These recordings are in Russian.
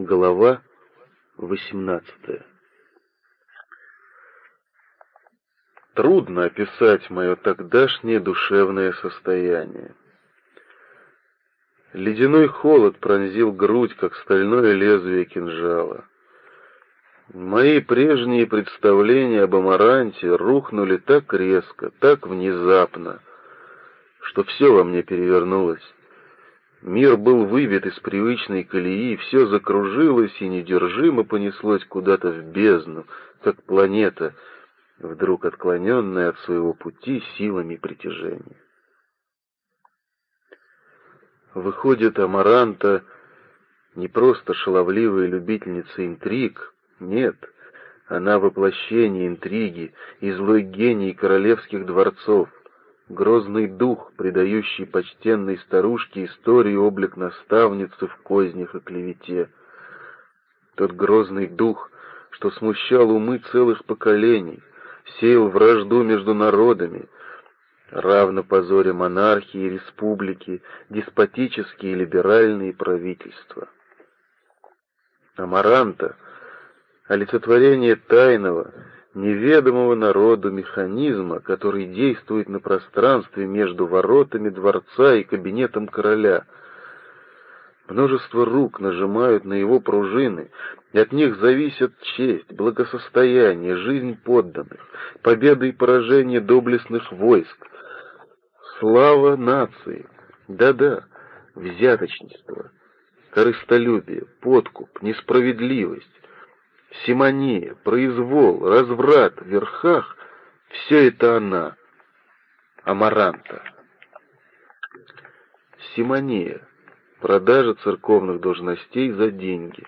Глава 18 Трудно описать мое тогдашнее душевное состояние. Ледяной холод пронзил грудь, как стальное лезвие кинжала. Мои прежние представления об Амаранте рухнули так резко, так внезапно, что все во мне перевернулось. Мир был выбит из привычной колеи, все закружилось и недержимо понеслось куда-то в бездну, как планета, вдруг отклоненная от своего пути силами притяжения. Выходит, Амаранта не просто шаловливая любительница интриг, нет, она воплощение интриги и злой гений королевских дворцов, грозный дух, придающий почтенной старушке истории облик наставницы в кознях и клевете. Тот грозный дух, что смущал умы целых поколений, сеял вражду между народами, равно позоре монархии и республики, деспотические и либеральные правительства. Амаранта — олицетворение тайного, неведомого народу механизма, который действует на пространстве между воротами дворца и кабинетом короля. Множество рук нажимают на его пружины, и от них зависят честь, благосостояние, жизнь подданных, победа и поражение доблестных войск, слава нации. Да-да, взяточничество, корыстолюбие, подкуп, несправедливость, симония, произвол, разврат верхах — все это она, Амаранта. Симония — продажа церковных должностей за деньги.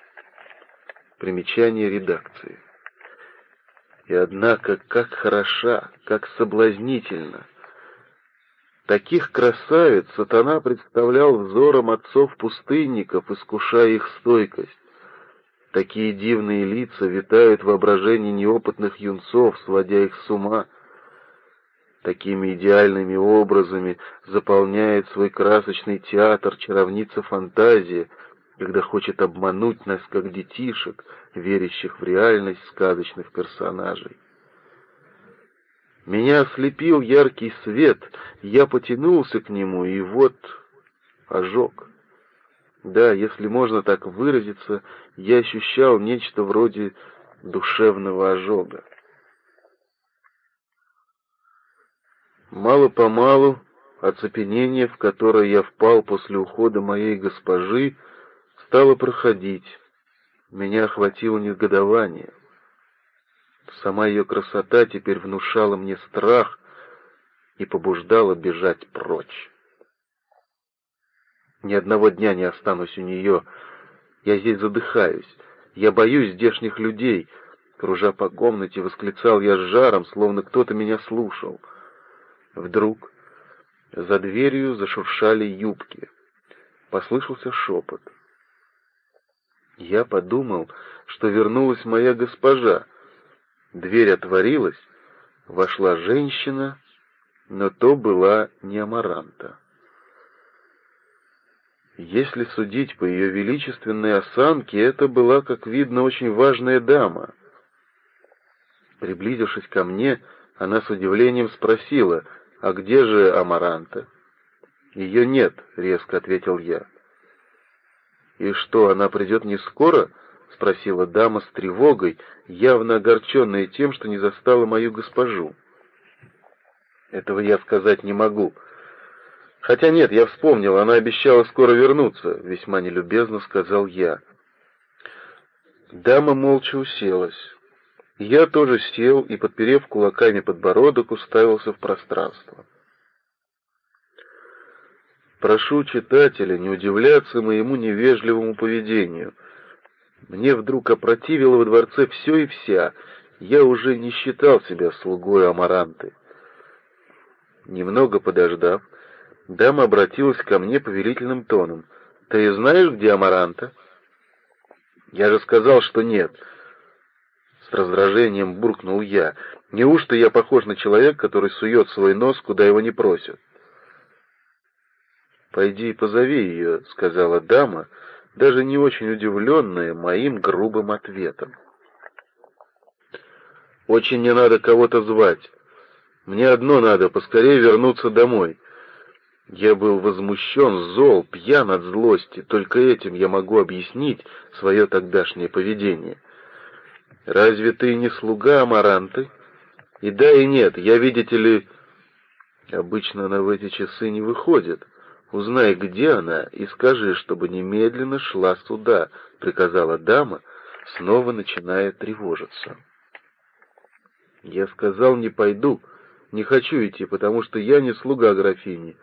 Примечание редакции. И однако, как хороша, как соблазнительна. Таких красавиц сатана представлял взором отцов-пустынников, искушая их стойкость. Такие дивные лица витают в воображении неопытных юнцов, сводя их с ума. Такими идеальными образами заполняет свой красочный театр чаровница фантазия, когда хочет обмануть нас, как детишек, верящих в реальность сказочных персонажей. Меня ослепил яркий свет, я потянулся к нему, и вот ожог. Да, если можно так выразиться, я ощущал нечто вроде душевного ожога. Мало-помалу оцепенение, в которое я впал после ухода моей госпожи, стало проходить. Меня охватило негодование. Сама ее красота теперь внушала мне страх и побуждала бежать прочь. Ни одного дня не останусь у нее. Я здесь задыхаюсь. Я боюсь здешних людей. Кружа по комнате, восклицал я с жаром, словно кто-то меня слушал. Вдруг за дверью зашуршали юбки. Послышался шепот. Я подумал, что вернулась моя госпожа. Дверь отворилась, вошла женщина, но то была не Амаранта. Если судить по ее величественной осанке, это была, как видно, очень важная дама. Приблизившись ко мне, она с удивлением спросила, «А где же Амаранта?» «Ее нет», — резко ответил я. «И что, она придет не скоро?» — спросила дама с тревогой, явно огорченная тем, что не застала мою госпожу. «Этого я сказать не могу», Хотя нет, я вспомнил, она обещала скоро вернуться, весьма нелюбезно сказал я. Дама молча уселась. Я тоже сел и, подперев кулаками подбородок, уставился в пространство. Прошу читателя не удивляться моему невежливому поведению. Мне вдруг опротивило во дворце все и вся. Я уже не считал себя слугой Амаранты. Немного подождав, Дама обратилась ко мне повелительным тоном. «Ты знаешь, где Амаранта?» «Я же сказал, что нет». С раздражением буркнул я. «Неужто я похож на человека, который сует свой нос, куда его не просят?» «Пойди и позови ее», — сказала дама, даже не очень удивленная моим грубым ответом. «Очень не надо кого-то звать. Мне одно надо — поскорее вернуться домой». Я был возмущен, зол, пьян от злости. Только этим я могу объяснить свое тогдашнее поведение. «Разве ты не слуга Амаранты?» «И да, и нет. Я, видите ли...» «Обычно она в эти часы не выходит. Узнай, где она, и скажи, чтобы немедленно шла сюда», — приказала дама, снова начиная тревожиться. Я сказал, не пойду, не хочу идти, потому что я не слуга графини.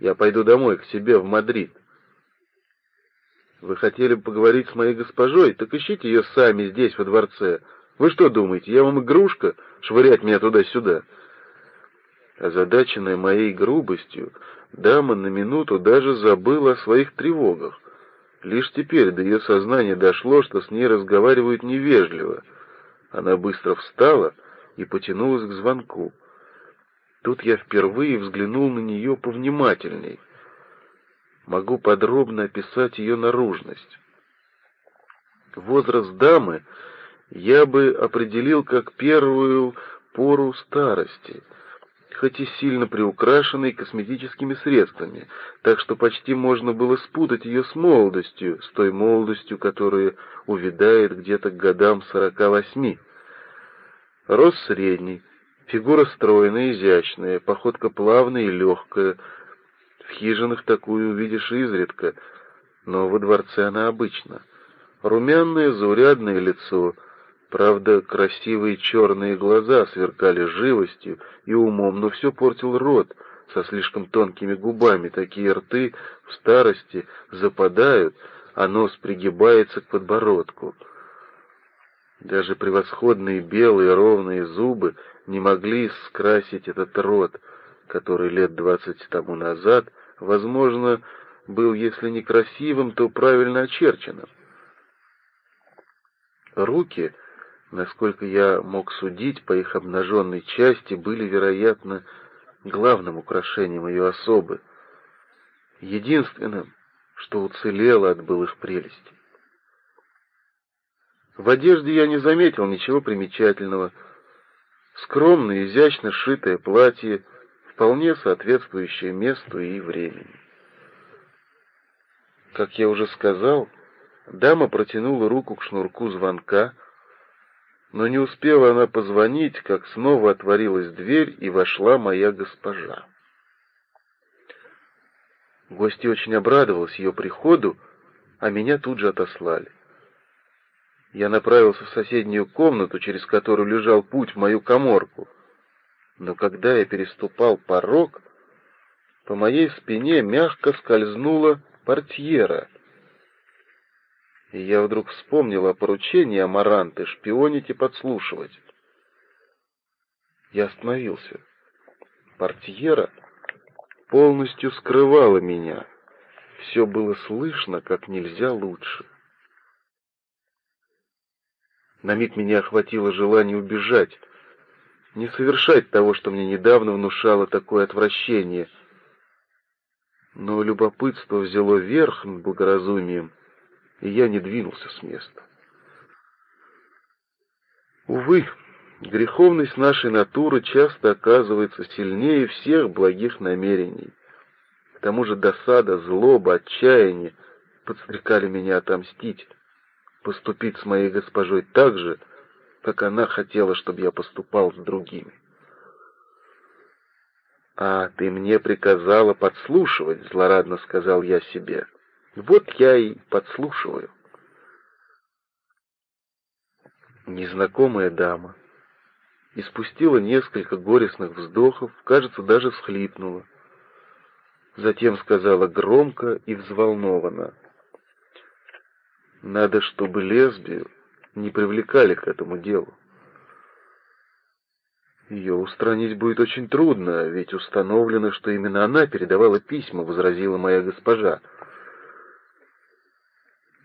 Я пойду домой, к себе, в Мадрид. Вы хотели поговорить с моей госпожой? Так ищите ее сами здесь, во дворце. Вы что думаете, я вам игрушка, швырять меня туда-сюда?» Озадаченная моей грубостью, дама на минуту даже забыла о своих тревогах. Лишь теперь до ее сознания дошло, что с ней разговаривают невежливо. Она быстро встала и потянулась к звонку. Тут я впервые взглянул на нее повнимательней. Могу подробно описать ее наружность. Возраст дамы я бы определил как первую пору старости, хоть и сильно приукрашенной косметическими средствами, так что почти можно было спутать ее с молодостью, с той молодостью, которая увядает где-то к годам сорока восьми. Рост средний, Фигура стройная, изящная, походка плавная и легкая. В хижинах такую увидишь изредка, но во дворце она обычна. Румяное, заурядное лицо, правда, красивые черные глаза сверкали живостью и умом, но все портил рот со слишком тонкими губами. Такие рты в старости западают, а нос пригибается к подбородку. Даже превосходные белые ровные зубы не могли скрасить этот рот, который лет двадцать тому назад, возможно, был, если не красивым, то правильно очерченным. Руки, насколько я мог судить по их обнаженной части, были, вероятно, главным украшением ее особы, единственным, что уцелело от былых прелестей. В одежде я не заметил ничего примечательного, Скромное, изящно сшитое платье, вполне соответствующее месту и времени. Как я уже сказал, дама протянула руку к шнурку звонка, но не успела она позвонить, как снова отворилась дверь и вошла моя госпожа. Гости очень обрадовалась ее приходу, а меня тут же отослали. Я направился в соседнюю комнату, через которую лежал путь в мою коморку. Но когда я переступал порог, по моей спине мягко скользнула портьера. И я вдруг вспомнил о поручении Амаранты шпионить и подслушивать. Я остановился. Портьера полностью скрывала меня. Все было слышно как нельзя лучше. На миг меня охватило желание убежать, не совершать того, что мне недавно внушало такое отвращение. Но любопытство взяло верх над благоразумием, и я не двинулся с места. Увы, греховность нашей натуры часто оказывается сильнее всех благих намерений. К тому же досада, злоба, отчаяние подстрекали меня отомстить поступить с моей госпожой так же, как она хотела, чтобы я поступал с другими. «А ты мне приказала подслушивать», — злорадно сказал я себе. «Вот я и подслушиваю». Незнакомая дама испустила несколько горестных вздохов, кажется, даже всхлипнула. Затем сказала громко и взволнованно. Надо, чтобы лесбию не привлекали к этому делу. Ее устранить будет очень трудно, ведь установлено, что именно она передавала письма, возразила моя госпожа.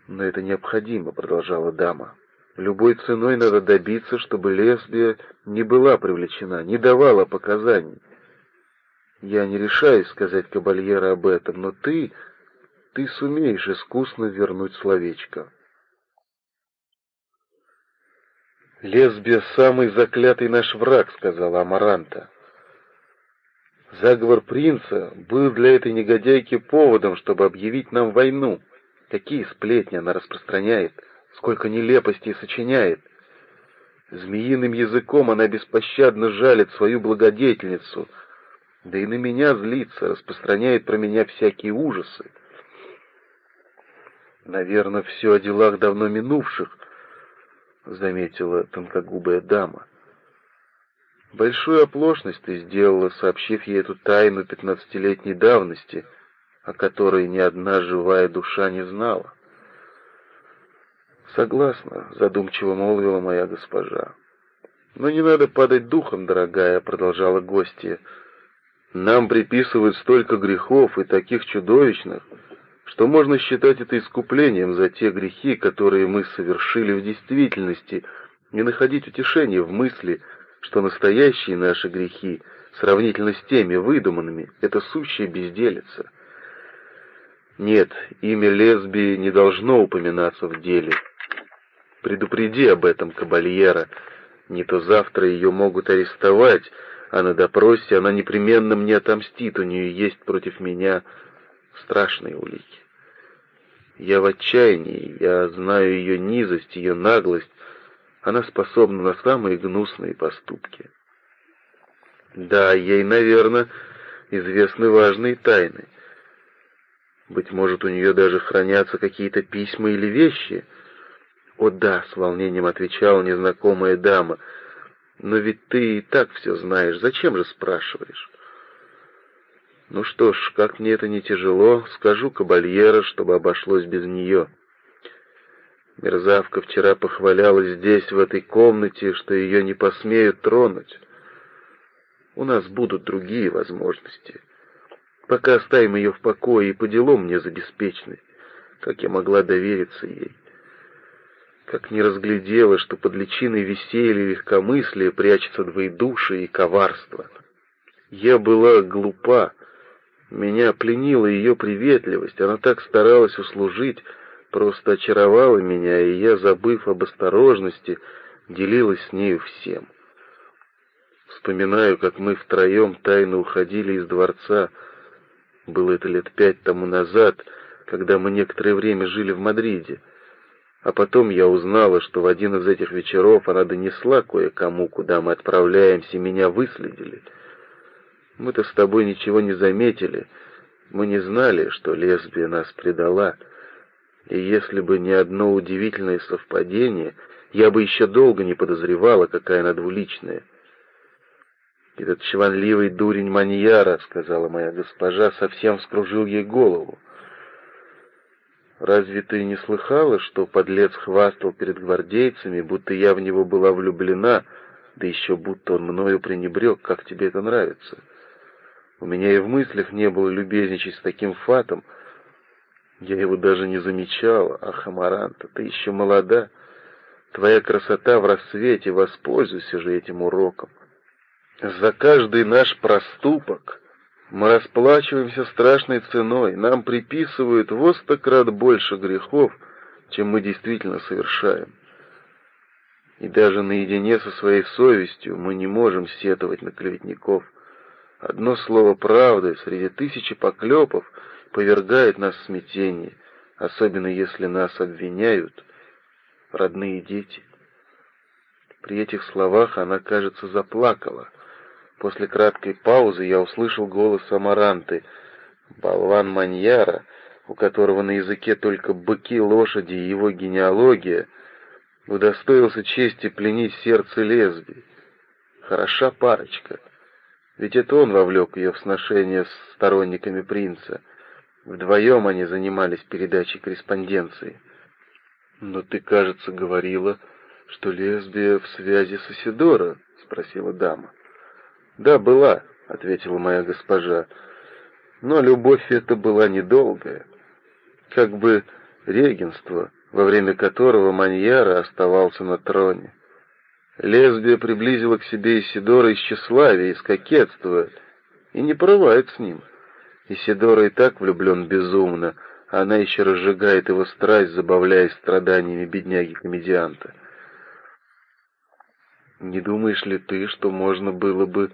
Но это необходимо, продолжала дама. Любой ценой надо добиться, чтобы лесбия не была привлечена, не давала показаний. Я не решаюсь сказать Кабальера об этом, но ты ты сумеешь искусно вернуть словечко. «Лесбия — самый заклятый наш враг», — сказала Амаранта. Заговор принца был для этой негодяйки поводом, чтобы объявить нам войну. Какие сплетни она распространяет, сколько нелепостей сочиняет. Змеиным языком она беспощадно жалит свою благодетельницу, да и на меня злится, распространяет про меня всякие ужасы. Наверное, все о делах давно минувших, — заметила тонкогубая дама. Большую оплошность ты сделала, сообщив ей эту тайну пятнадцатилетней давности, о которой ни одна живая душа не знала. «Согласна», — задумчиво молвила моя госпожа. «Но не надо падать духом, дорогая», — продолжала гостья. «Нам приписывают столько грехов и таких чудовищных, что можно считать это искуплением за те грехи, которые мы совершили в действительности, и находить утешение в мысли, что настоящие наши грехи, сравнительно с теми выдуманными, это сущая безделица. Нет, имя лесбии не должно упоминаться в деле. Предупреди об этом кабальера, не то завтра ее могут арестовать, а на допросе она непременно мне отомстит, у нее есть против меня страшные улики. Я в отчаянии, я знаю ее низость, ее наглость, она способна на самые гнусные поступки. Да, ей, наверное, известны важные тайны. Быть может, у нее даже хранятся какие-то письма или вещи. О да, с волнением отвечала незнакомая дама. Но ведь ты и так все знаешь, зачем же спрашиваешь? Ну что ж, как мне это не тяжело, скажу кабальера, чтобы обошлось без нее. Мерзавка вчера похвалялась здесь, в этой комнате, что ее не посмеют тронуть. У нас будут другие возможности. Пока оставим ее в покое и по делам мне за. Как я могла довериться ей? Как не разглядела, что под личиной веселья и легкомыслия прячется двоедушие и коварство. Я была глупа. Меня пленила ее приветливость. Она так старалась услужить, просто очаровала меня, и я, забыв об осторожности, делилась с нею всем. Вспоминаю, как мы втроем тайно уходили из дворца. Было это лет пять тому назад, когда мы некоторое время жили в Мадриде. А потом я узнала, что в один из этих вечеров она донесла кое-кому, куда мы отправляемся, меня выследили. Мы-то с тобой ничего не заметили. Мы не знали, что лесбия нас предала. И если бы не одно удивительное совпадение, я бы еще долго не подозревала, какая она двуличная. «Этот чванливый дурень Маньяра», — сказала моя госпожа, — совсем вскружил ей голову. «Разве ты не слыхала, что подлец хвастал перед гвардейцами, будто я в него была влюблена, да еще будто он мною пренебрег, как тебе это нравится? У меня и в мыслях не было любезничать с таким фатом, — я его даже не замечала. Ах, Амаранта, ты еще молода. Твоя красота в рассвете, воспользуйся же этим уроком. За каждый наш проступок мы расплачиваемся страшной ценой. Нам приписывают во сто крат больше грехов, чем мы действительно совершаем. И даже наедине со своей совестью мы не можем сетовать на клеветников. Одно слово правды среди тысячи поклепов — повергает нас в смятение, особенно если нас обвиняют родные дети. При этих словах она, кажется, заплакала. После краткой паузы я услышал голос Амаранты, болван Маньяра, у которого на языке только быки, лошади и его генеалогия, удостоился чести пленить сердце лесби. Хороша парочка, ведь это он вовлек ее в сношение с сторонниками принца — Вдвоем они занимались передачей корреспонденции. «Но ты, кажется, говорила, что лесбия в связи с Исидоро?» — спросила дама. «Да, была», — ответила моя госпожа. «Но любовь эта была недолгая, как бы регенство, во время которого Маньяра оставался на троне. Лесбия приблизила к себе Исидора из тщеславия, из кокетства, и не порывает с ним». Исидора и так влюблен безумно, она еще разжигает его страсть, забавляясь страданиями бедняги-комедианта. Не думаешь ли ты, что можно было бы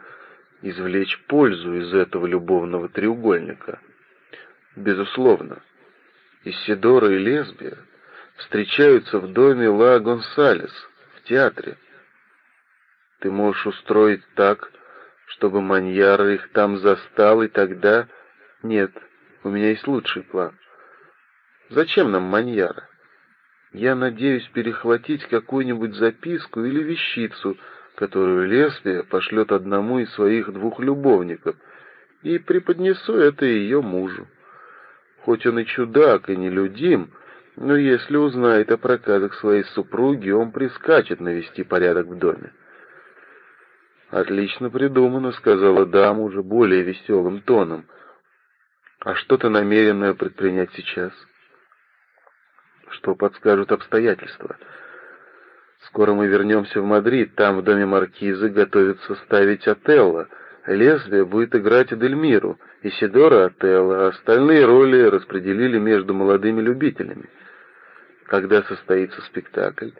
извлечь пользу из этого любовного треугольника? Безусловно. Исидора и Лесбия встречаются в доме Ла Гонсалес, в театре. Ты можешь устроить так, чтобы Маньяра их там застал, и тогда... Нет, у меня есть лучший план. Зачем нам Маньяра? Я надеюсь перехватить какую-нибудь записку или вещицу, которую Леспия пошлет одному из своих двух любовников, и преподнесу это ее мужу. Хоть он и чудак, и нелюдим, но если узнает о проказах своей супруги, он прискачет навести порядок в доме. «Отлично придумано», — сказала дама уже более веселым тоном. «А что ты намерена предпринять сейчас?» что подскажут обстоятельства. Скоро мы вернемся в Мадрид, там в доме маркиза готовится ставить Отелло. Лезвие будет играть Эдельмиру, Исидора Отелло, а остальные роли распределили между молодыми любителями. Когда состоится спектакль,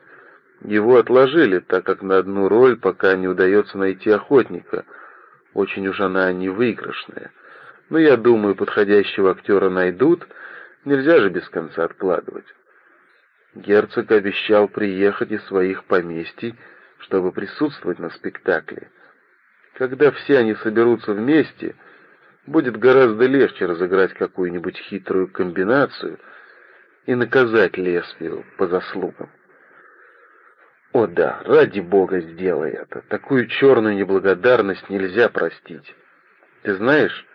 его отложили, так как на одну роль пока не удается найти охотника. Очень уж она невыигрышная. Но я думаю, подходящего актера найдут, нельзя же без конца откладывать. Герцог обещал приехать из своих поместий, чтобы присутствовать на спектакле. Когда все они соберутся вместе, будет гораздо легче разыграть какую-нибудь хитрую комбинацию и наказать лезвию по заслугам. О да, ради бога, сделай это. Такую черную неблагодарность нельзя простить. Ты знаешь,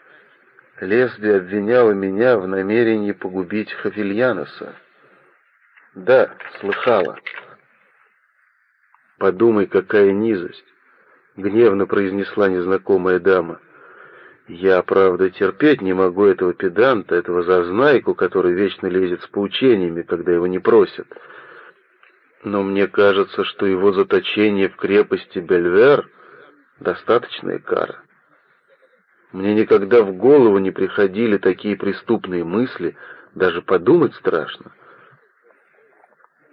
лезвие обвиняло меня в намерении погубить Хафильяноса. Да, слыхала. Подумай, какая низость, гневно произнесла незнакомая дама. Я, правда, терпеть не могу этого педанта, этого зазнайку, который вечно лезет с поучениями, когда его не просят. Но мне кажется, что его заточение в крепости Бельвер — достаточная кара. Мне никогда в голову не приходили такие преступные мысли, даже подумать страшно.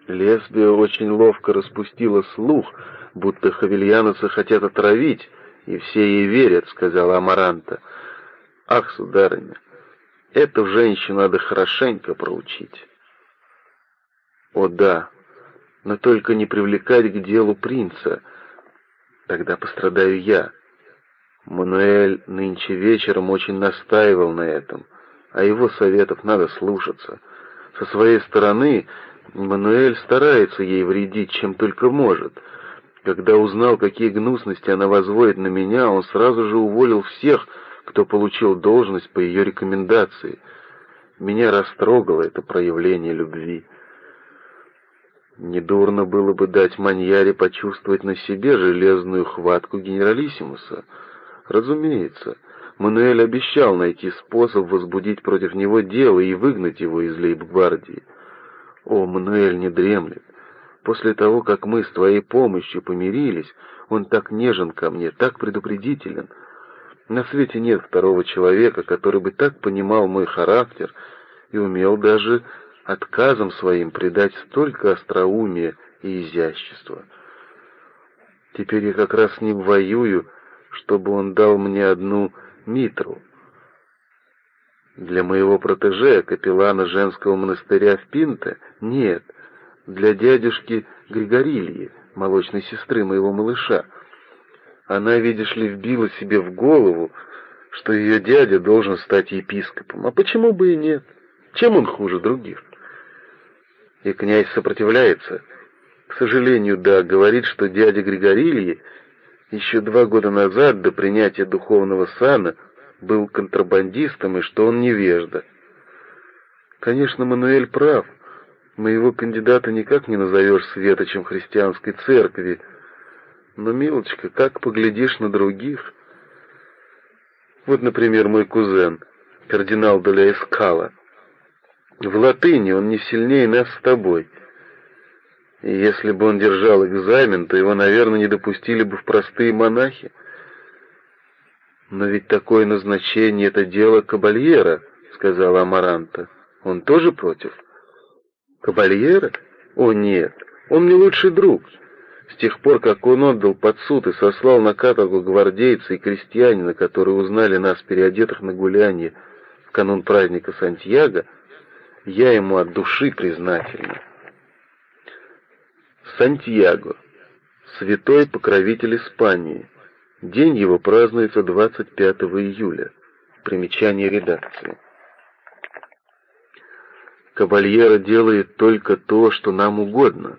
Лесбия очень ловко распустила слух, будто хавильяносы хотят отравить, и все ей верят, — сказала Амаранта. Ах, сударыня, эту женщину надо хорошенько проучить. О да, но только не привлекать к делу принца, тогда пострадаю я. Мануэль нынче вечером очень настаивал на этом, а его советов надо слушаться. Со своей стороны Мануэль старается ей вредить, чем только может. Когда узнал, какие гнусности она возводит на меня, он сразу же уволил всех, кто получил должность по ее рекомендации. Меня растрогало это проявление любви. Недурно было бы дать Маньяре почувствовать на себе железную хватку генералиссимуса. Разумеется, Мануэль обещал найти способ возбудить против него дело и выгнать его из лейб-гвардии. О, Мануэль не дремлет. После того, как мы с твоей помощью помирились, он так нежен ко мне, так предупредителен. На свете нет второго человека, который бы так понимал мой характер и умел даже отказом своим придать столько остроумия и изящества. Теперь я как раз с ним воюю, чтобы он дал мне одну митру — для моего протеже, капеллана женского монастыря в Пинте, нет. Для дядюшки Григорильи, молочной сестры моего малыша. Она, видишь ли, вбила себе в голову, что ее дядя должен стать епископом. А почему бы и нет? Чем он хуже других? И князь сопротивляется. К сожалению, да, говорит, что дядя Григорильи еще два года назад, до принятия духовного сана, был контрабандистом и что он невежда. Конечно, Мануэль прав. Моего кандидата никак не назовешь светочем христианской церкви. Но, милочка, как поглядишь на других? Вот, например, мой кузен, кардинал Доля Эскала. В латыни он не сильнее нас с тобой. И если бы он держал экзамен, то его, наверное, не допустили бы в простые монахи. «Но ведь такое назначение — это дело кабальера», — сказала Амаранта. Он тоже против? Кабальера? О, нет, он мне лучший друг. С тех пор, как он отдал под суд и сослал на каторгу гвардейца и крестьянина, которые узнали нас переодетых на гулянье в канун праздника Сантьяго, я ему от души признательна. Сантьяго. Святой покровитель Испании. День его празднуется 25 июля. Примечание редакции. Кабальера делает только то, что нам угодно.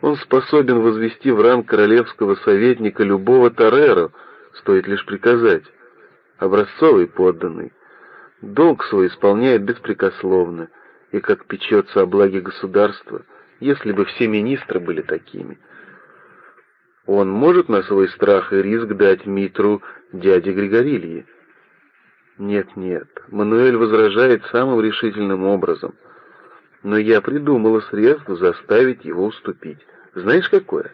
Он способен возвести в ранг королевского советника любого Тореро, стоит лишь приказать. Образцовый подданный. Долг свой исполняет беспрекословно, и как печется о благе государства, если бы все министры были такими. Он может на свой страх и риск дать Митру дяде Григорилье? Нет, нет, Мануэль возражает самым решительным образом. Но я придумала средство заставить его уступить. Знаешь, какое?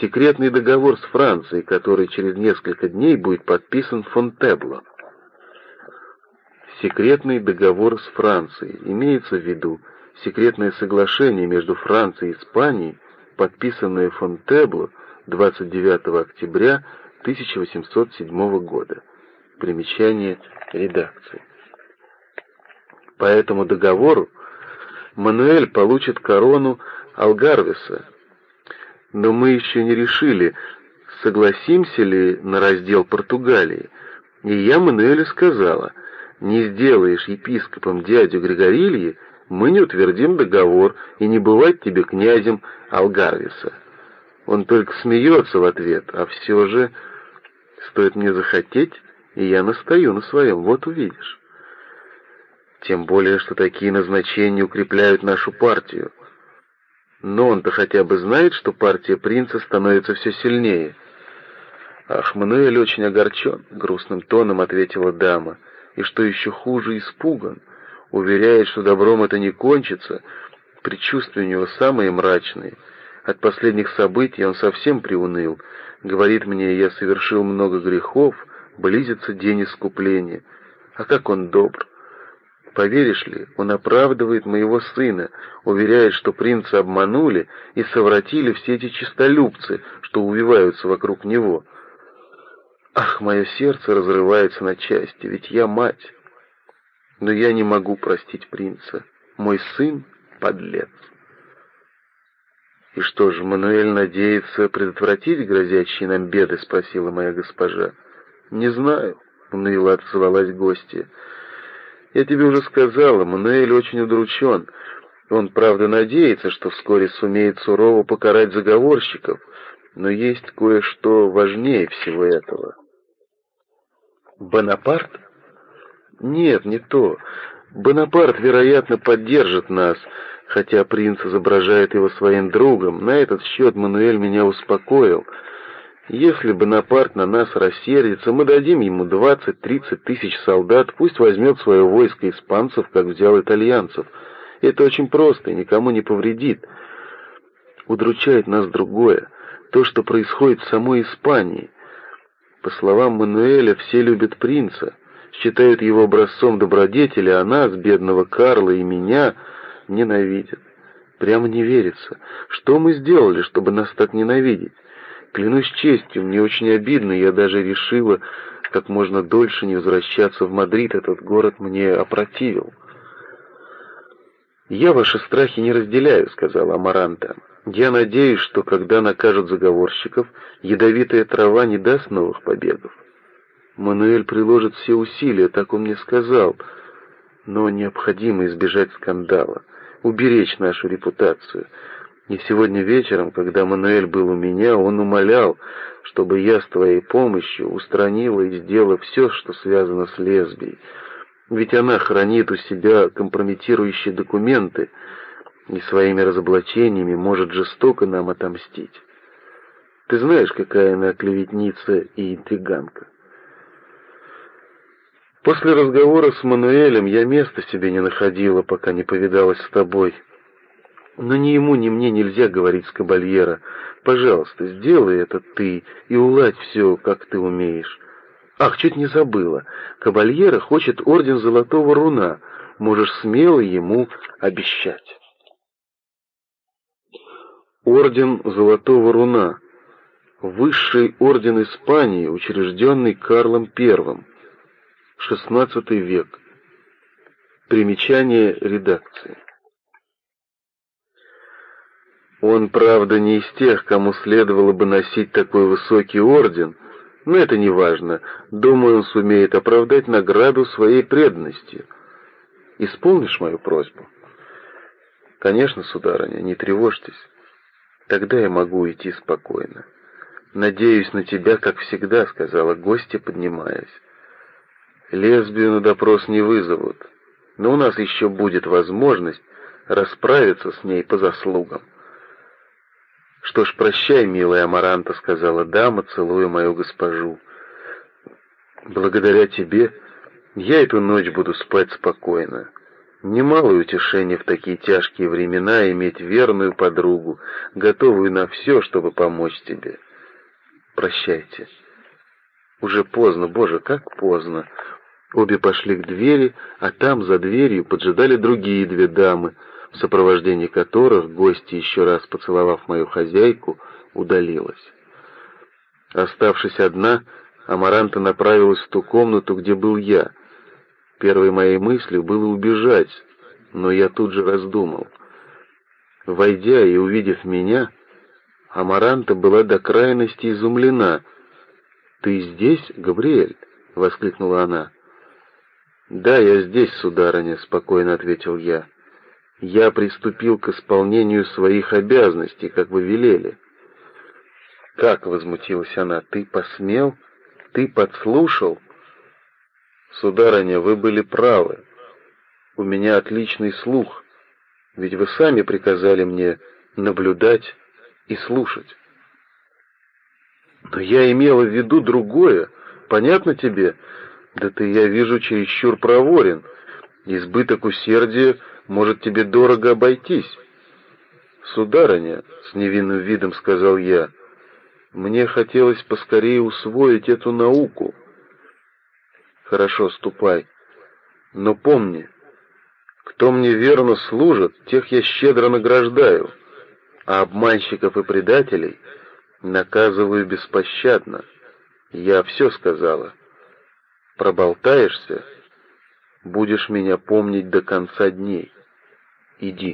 Секретный договор с Францией, который через несколько дней будет подписан Фонтебло. Секретный договор с Францией. Имеется в виду секретное соглашение между Францией и Испанией, подписанное Фонтебло 29 октября 1807 года. Примечание редакции. По этому договору Мануэль получит корону Алгарвеса, но мы еще не решили, согласимся ли на раздел Португалии. И я Мануэлю сказала, не сделаешь епископом дядю Григорильи, мы не утвердим договор и не бывать тебе князем Алгарвиса. Он только смеется в ответ, а все же, стоит мне захотеть, и я настаю на своем, вот увидишь. Тем более, что такие назначения укрепляют нашу партию. Но он-то хотя бы знает, что партия принца становится все сильнее. Ах, Мануэль очень огорчен, грустным тоном ответила дама, и что еще хуже, испуган. Уверяет, что добром это не кончится, предчувствия у него самые мрачные. От последних событий он совсем приуныл. Говорит мне, я совершил много грехов, близится день искупления. А как он добр! Поверишь ли, он оправдывает моего сына, уверяет, что принца обманули и совратили все эти честолюбцы, что увиваются вокруг него. Ах, мое сердце разрывается на части, ведь я мать. Но я не могу простить принца. Мой сын — подлец. «И что же, Мануэль надеется предотвратить грозящие нам беды?» — спросила моя госпожа. «Не знаю», — уныло отзывалась гостья. Я тебе уже сказала, Мануэль очень удручен. Он, правда, надеется, что вскоре сумеет сурово покарать заговорщиков, но есть кое-что важнее всего этого. Бонапарт? Нет, не то. Бонапарт, вероятно, поддержит нас, хотя принц изображает его своим другом. На этот счет Мануэль меня успокоил — если Бонапарт на нас рассердится, мы дадим ему 20-30 тысяч солдат, пусть возьмет свое войско испанцев, как взял итальянцев. Это очень просто и никому не повредит. Удручает нас другое, то, что происходит в самой Испании. По словам Мануэля, все любят принца, считают его образцом добродетели, а нас, бедного Карла и меня, ненавидят. Прямо не верится. Что мы сделали, чтобы нас так ненавидеть? Клянусь честью, мне очень обидно, я даже решила как можно дольше не возвращаться в Мадрид, этот город мне опротивил. «Я ваши страхи не разделяю», — сказала Амаранта. «Я надеюсь, что когда накажут заговорщиков, ядовитая трава не даст новых побегов. Мануэль приложит все усилия, так он мне сказал, но необходимо избежать скандала, уберечь нашу репутацию». И сегодня вечером, когда Мануэль был у меня, он умолял, чтобы я с твоей помощью устранила и сделала все, что связано с лесбией. Ведь она хранит у себя компрометирующие документы и своими разоблачениями может жестоко нам отомстить. Ты знаешь, какая она клеветница и интриганка. После разговора с Мануэлем я места себе не находила, пока не повидалась с тобой. Но ни ему, ни мне нельзя говорить с Кабальера. Пожалуйста, сделай это ты и уладь все, как ты умеешь. Ах, чуть не забыла. Кабальера хочет орден Золотого Руна. можешь смело ему обещать. Орден Золотого Руна. Высший орден Испании, учрежденный Карлом I. XVI век. Примечание редакции. Он, правда, не из тех, кому следовало бы носить такой высокий орден, но это не важно. Думаю, он сумеет оправдать награду своей преданности. Исполнишь мою просьбу? Конечно, сударыня, не тревожьтесь. Тогда я могу идти спокойно. Надеюсь на тебя, как всегда, сказала гостья, поднимаясь. Лесбию на допрос не вызовут, но у нас еще будет возможность расправиться с ней по заслугам. «Что ж, прощай, милая Амаранта», — сказала дама, целуя мою госпожу. «Благодаря тебе я эту ночь буду спать спокойно. Немалое утешение в такие тяжкие времена иметь верную подругу, готовую на все, чтобы помочь тебе. Прощайте. Уже поздно, боже, как поздно. Обе пошли к двери, а там, за дверью, поджидали другие две дамы, в сопровождении которых гостья, еще раз поцеловав мою хозяйку, удалилась. Оставшись одна, Амаранта направилась в ту комнату, где был я. Первой моей мыслью было убежать, но я тут же раздумал. Войдя и увидев меня, Амаранта была до крайности изумлена. «Ты здесь, Габриэль?» — воскликнула она. «Да, я здесь, сударыня», — спокойно ответил я. «Я приступил к исполнению своих обязанностей, как вы велели». «Как?» — возмутилась она. «Ты посмел? Ты подслушал?» «Сударыня, вы были правы. У меня отличный слух, ведь вы сами приказали мне наблюдать и слушать». «Но я имела в виду другое. Понятно тебе?» Да ты, я вижу, чересчур проворен. Избыток усердия может тебе дорого обойтись. Сударыня, с невинным видом сказал я, мне хотелось поскорее усвоить эту науку. Хорошо, ступай. Но помни, кто мне верно служит, тех я щедро награждаю, а обманщиков и предателей наказываю беспощадно. Я все сказала. Проболтаешься, будешь меня помнить до конца дней. Иди.